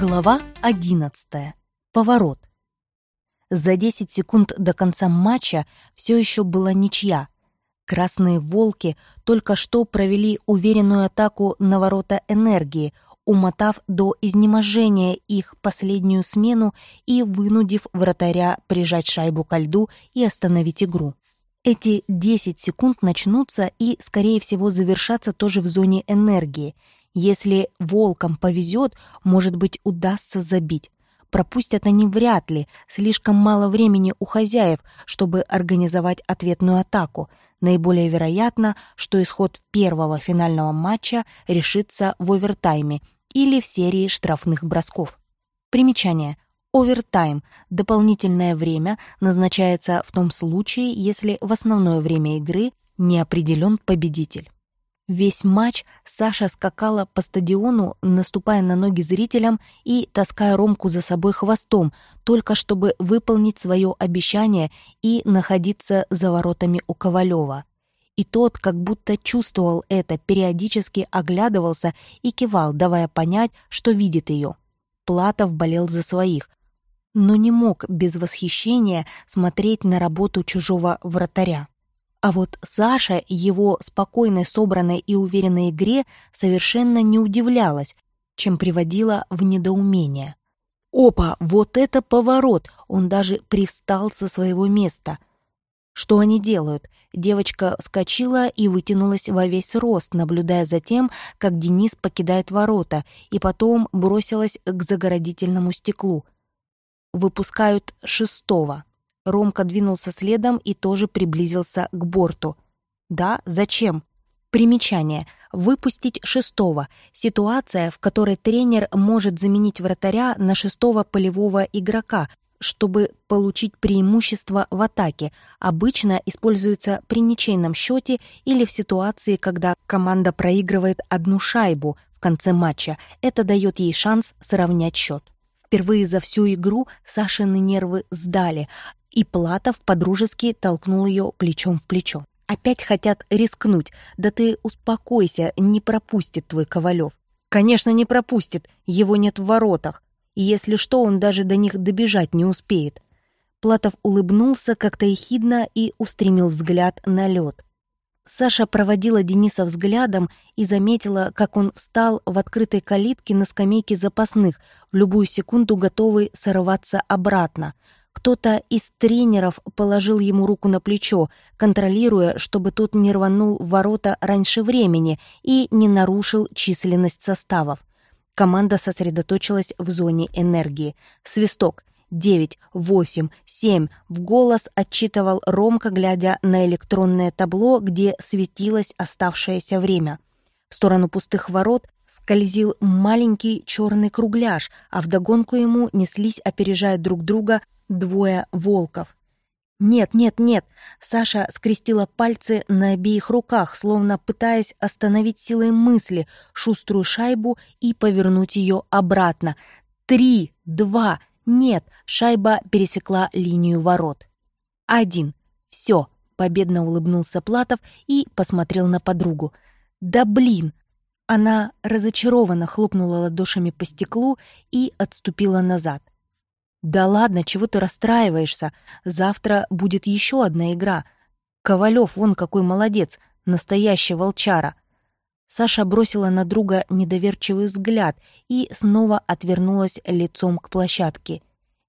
Глава 11. Поворот. За 10 секунд до конца матча все еще была ничья. Красные «Волки» только что провели уверенную атаку на ворота энергии, умотав до изнеможения их последнюю смену и вынудив вратаря прижать шайбу ко льду и остановить игру. Эти 10 секунд начнутся и, скорее всего, завершатся тоже в зоне энергии. Если волкам повезет, может быть, удастся забить. Пропустят они вряд ли, слишком мало времени у хозяев, чтобы организовать ответную атаку. Наиболее вероятно, что исход первого финального матча решится в овертайме или в серии штрафных бросков. Примечание. Овертайм – дополнительное время назначается в том случае, если в основное время игры не определен победитель. Весь матч Саша скакала по стадиону, наступая на ноги зрителям и таская Ромку за собой хвостом, только чтобы выполнить свое обещание и находиться за воротами у Ковалева. И тот, как будто чувствовал это, периодически оглядывался и кивал, давая понять, что видит ее. Платов болел за своих, но не мог без восхищения смотреть на работу чужого вратаря. А вот Саша его спокойной, собранной и уверенной игре совершенно не удивлялась, чем приводила в недоумение. «Опа, вот это поворот!» Он даже привстал со своего места. Что они делают? Девочка вскочила и вытянулась во весь рост, наблюдая за тем, как Денис покидает ворота, и потом бросилась к загородительному стеклу — выпускают шестого. Ромка двинулся следом и тоже приблизился к борту. Да, зачем? Примечание. Выпустить шестого. Ситуация, в которой тренер может заменить вратаря на шестого полевого игрока, чтобы получить преимущество в атаке, обычно используется при ничейном счете или в ситуации, когда команда проигрывает одну шайбу в конце матча. Это дает ей шанс сравнять счет. Впервые за всю игру Сашины нервы сдали, и Платов подружески толкнул ее плечом в плечо. «Опять хотят рискнуть. Да ты успокойся, не пропустит твой Ковалев». «Конечно, не пропустит. Его нет в воротах. И если что, он даже до них добежать не успеет». Платов улыбнулся как-то ехидно и устремил взгляд на лед. Саша проводила Дениса взглядом и заметила, как он встал в открытой калитке на скамейке запасных, в любую секунду готовый сорваться обратно. Кто-то из тренеров положил ему руку на плечо, контролируя, чтобы тот не рванул в ворота раньше времени и не нарушил численность составов. Команда сосредоточилась в зоне энергии. Свисток девять, восемь, семь», — в голос отчитывал Ромка, глядя на электронное табло, где светилось оставшееся время. В сторону пустых ворот скользил маленький черный кругляш, а вдогонку ему неслись, опережая друг друга, двое волков. «Нет, нет, нет!» Саша скрестила пальцы на обеих руках, словно пытаясь остановить силой мысли шуструю шайбу и повернуть ее обратно. «Три, два, нет, шайба пересекла линию ворот. Один. Все, победно улыбнулся Платов и посмотрел на подругу. Да блин! Она разочарованно хлопнула ладошами по стеклу и отступила назад. «Да ладно, чего ты расстраиваешься? Завтра будет еще одна игра. Ковалев вон какой молодец, настоящий волчара. Саша бросила на друга недоверчивый взгляд и снова отвернулась лицом к площадке.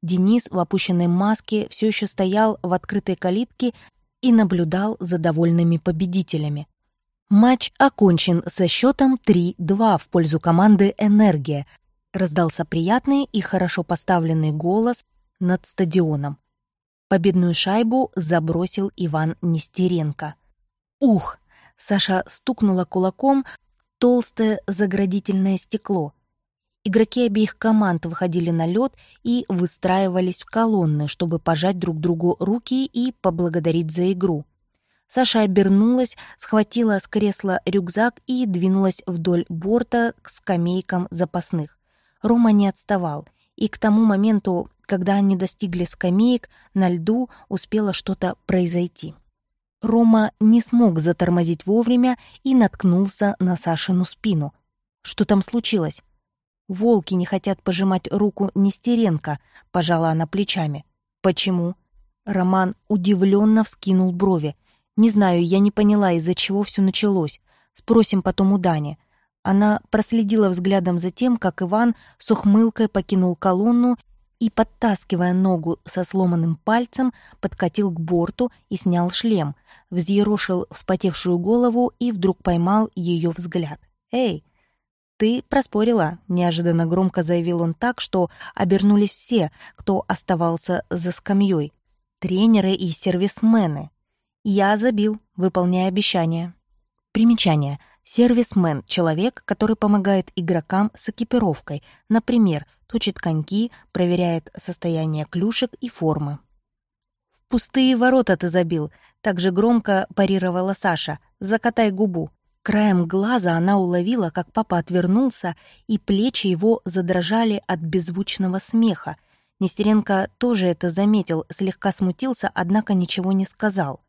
Денис в опущенной маске все еще стоял в открытой калитке и наблюдал за довольными победителями. Матч окончен со счетом 3-2 в пользу команды «Энергия», раздался приятный и хорошо поставленный голос над стадионом. Победную шайбу забросил Иван Нестеренко. «Ух!» Саша стукнула кулаком толстое заградительное стекло. Игроки обеих команд выходили на лед и выстраивались в колонны, чтобы пожать друг другу руки и поблагодарить за игру. Саша обернулась, схватила с кресла рюкзак и двинулась вдоль борта к скамейкам запасных. Рома не отставал, и к тому моменту, когда они достигли скамеек, на льду успело что-то произойти. Рома не смог затормозить вовремя и наткнулся на Сашину спину. Что там случилось? Волки не хотят пожимать руку Нестеренко, пожала она плечами. Почему? Роман удивленно вскинул брови. Не знаю, я не поняла, из-за чего все началось. Спросим потом у Дани. Она проследила взглядом за тем, как Иван с ухмылкой покинул колонну и, подтаскивая ногу со сломанным пальцем, подкатил к борту и снял шлем, взъерошил вспотевшую голову и вдруг поймал ее взгляд. «Эй, ты проспорила», — неожиданно громко заявил он так, что обернулись все, кто оставался за скамьей. Тренеры и сервисмены. Я забил, выполняя обещания. Примечание. Сервисмен — человек, который помогает игрокам с экипировкой, например, точит коньки, проверяет состояние клюшек и формы. «В пустые ворота ты забил», — также громко парировала Саша. «Закатай губу». Краем глаза она уловила, как папа отвернулся, и плечи его задрожали от беззвучного смеха. Нестеренко тоже это заметил, слегка смутился, однако ничего не сказал.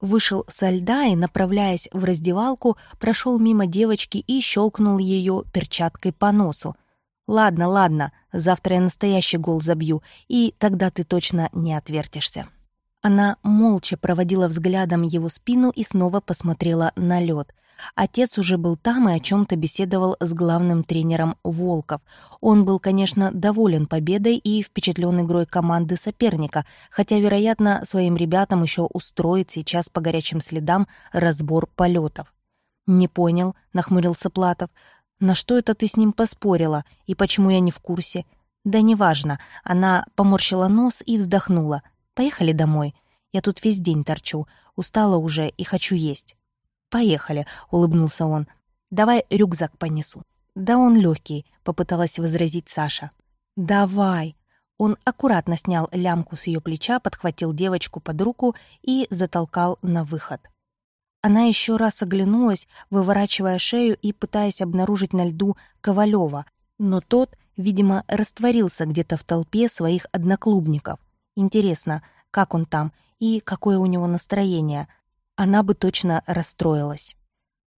Вышел со льда и, направляясь в раздевалку, прошел мимо девочки и щелкнул ее перчаткой по носу. «Ладно, ладно, завтра я настоящий гол забью, и тогда ты точно не отвертишься». Она молча проводила взглядом его спину и снова посмотрела на лед. Отец уже был там и о чем-то беседовал с главным тренером Волков. Он был, конечно, доволен победой и впечатлен игрой команды соперника, хотя, вероятно, своим ребятам еще устроит сейчас по горячим следам разбор полетов. «Не понял», — нахмурился Платов. На что это ты с ним поспорила? И почему я не в курсе? Да неважно. Она поморщила нос и вздохнула. Поехали домой. Я тут весь день торчу. Устала уже и хочу есть. Поехали, улыбнулся он. Давай рюкзак понесу. Да он легкий, попыталась возразить Саша. Давай. Он аккуратно снял лямку с ее плеча, подхватил девочку под руку и затолкал на выход. Она еще раз оглянулась, выворачивая шею и пытаясь обнаружить на льду Ковалева, но тот, видимо, растворился где-то в толпе своих одноклубников. Интересно, как он там и какое у него настроение. Она бы точно расстроилась.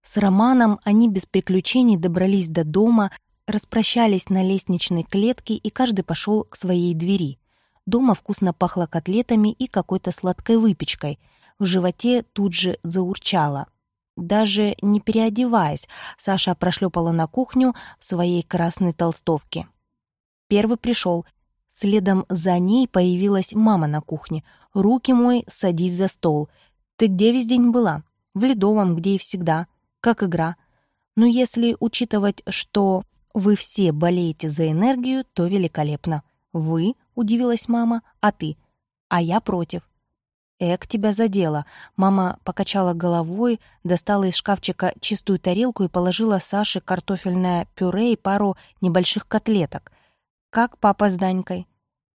С Романом они без приключений добрались до дома, распрощались на лестничной клетке, и каждый пошел к своей двери. Дома вкусно пахло котлетами и какой-то сладкой выпечкой — в животе тут же заурчало. Даже не переодеваясь, Саша прошлепала на кухню в своей красной толстовке. Первый пришел. Следом за ней появилась мама на кухне. «Руки мой, садись за стол. Ты где весь день была?» «В Ледовом, где и всегда. Как игра?» «Ну, если учитывать, что вы все болеете за энергию, то великолепно». «Вы?» — удивилась мама. «А ты?» «А я против. «Эк, тебя задело!» Мама покачала головой, достала из шкафчика чистую тарелку и положила Саше картофельное пюре и пару небольших котлеток. «Как папа с Данькой?»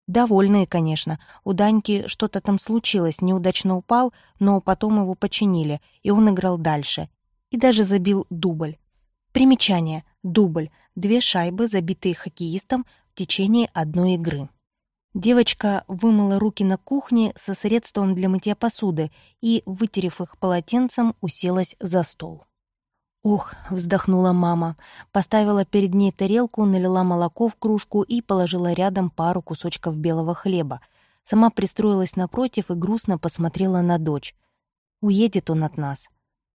«Довольные, конечно. У Даньки что-то там случилось, неудачно упал, но потом его починили, и он играл дальше. И даже забил дубль. Примечание. Дубль. Две шайбы, забитые хоккеистом в течение одной игры». Девочка вымыла руки на кухне со средством для мытья посуды и, вытерев их полотенцем, уселась за стол. «Ох», — вздохнула мама, поставила перед ней тарелку, налила молоко в кружку и положила рядом пару кусочков белого хлеба. Сама пристроилась напротив и грустно посмотрела на дочь. «Уедет он от нас».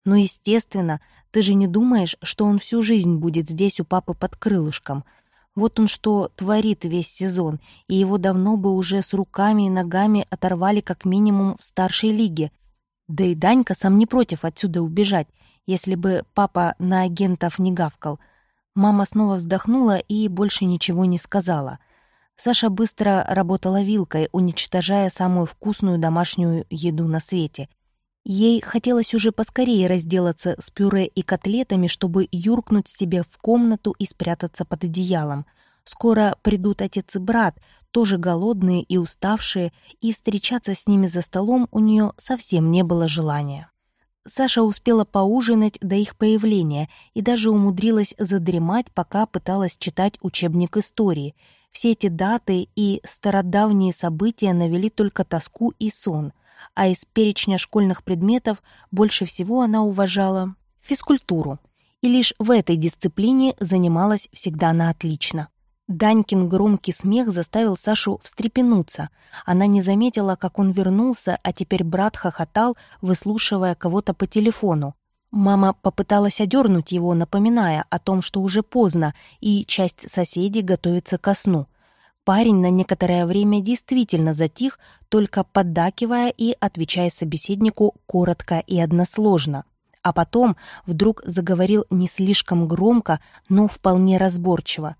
«Ну, естественно, ты же не думаешь, что он всю жизнь будет здесь у папы под крылышком?» Вот он что творит весь сезон, и его давно бы уже с руками и ногами оторвали как минимум в старшей лиге. Да и Данька сам не против отсюда убежать, если бы папа на агентов не гавкал. Мама снова вздохнула и больше ничего не сказала. Саша быстро работала вилкой, уничтожая самую вкусную домашнюю еду на свете — Ей хотелось уже поскорее разделаться с пюре и котлетами, чтобы юркнуть себе в комнату и спрятаться под одеялом. Скоро придут отец и брат, тоже голодные и уставшие, и встречаться с ними за столом у нее совсем не было желания. Саша успела поужинать до их появления и даже умудрилась задремать, пока пыталась читать учебник истории. Все эти даты и стародавние события навели только тоску и сон — а из перечня школьных предметов больше всего она уважала физкультуру. и лишь в этой дисциплине занималась всегда на отлично. Данькин громкий смех заставил Сашу встрепенуться. Она не заметила, как он вернулся, а теперь брат хохотал, выслушивая кого-то по телефону. Мама попыталась одернуть его, напоминая о том, что уже поздно, и часть соседей готовится ко сну. Парень на некоторое время действительно затих, только поддакивая и отвечая собеседнику коротко и односложно. А потом вдруг заговорил не слишком громко, но вполне разборчиво.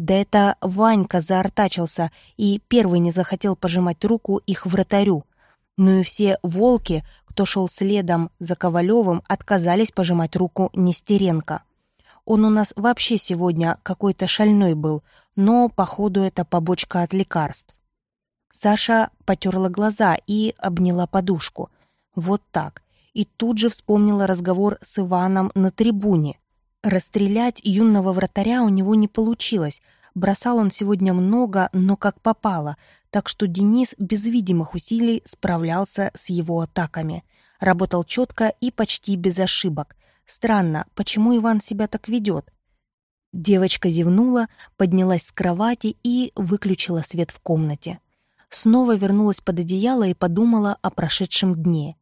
Да это Ванька заортачился и первый не захотел пожимать руку их вратарю. Ну и все волки, кто шел следом за Ковалевым, отказались пожимать руку Нестеренко. Он у нас вообще сегодня какой-то шальной был, но, походу, это побочка от лекарств. Саша потерла глаза и обняла подушку. Вот так. И тут же вспомнила разговор с Иваном на трибуне. Расстрелять юного вратаря у него не получилось. Бросал он сегодня много, но как попало, так что Денис без видимых усилий справлялся с его атаками. Работал четко и почти без ошибок. Странно, почему Иван себя так ведет? Девочка зевнула, поднялась с кровати и выключила свет в комнате. Снова вернулась под одеяло и подумала о прошедшем дне.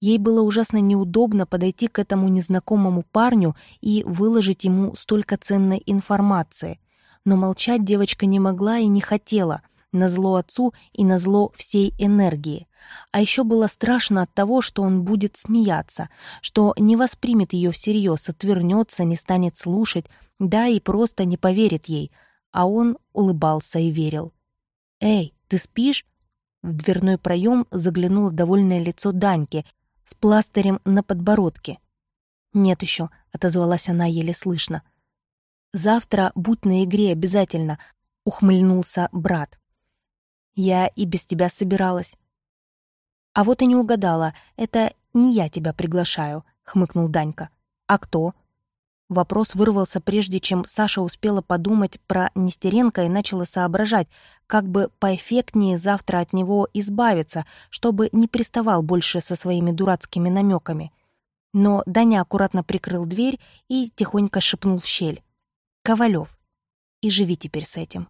Ей было ужасно неудобно подойти к этому незнакомому парню и выложить ему столько ценной информации. Но молчать девочка не могла и не хотела, назло отцу и назло всей энергии. А еще было страшно от того, что он будет смеяться, что не воспримет ее всерьез, отвернется, не станет слушать, да и просто не поверит ей. А он улыбался и верил. «Эй, ты спишь?» В дверной проем заглянуло довольное лицо Даньки с пластырем на подбородке. «Нет еще», — отозвалась она еле слышно. «Завтра будь на игре обязательно», — ухмыльнулся брат. «Я и без тебя собиралась». «А вот и не угадала. Это не я тебя приглашаю», — хмыкнул Данька. «А кто?» Вопрос вырвался прежде, чем Саша успела подумать про Нестеренко и начала соображать, как бы поэффектнее завтра от него избавиться, чтобы не приставал больше со своими дурацкими намеками. Но Даня аккуратно прикрыл дверь и тихонько шепнул в щель. «Ковалев. И живи теперь с этим».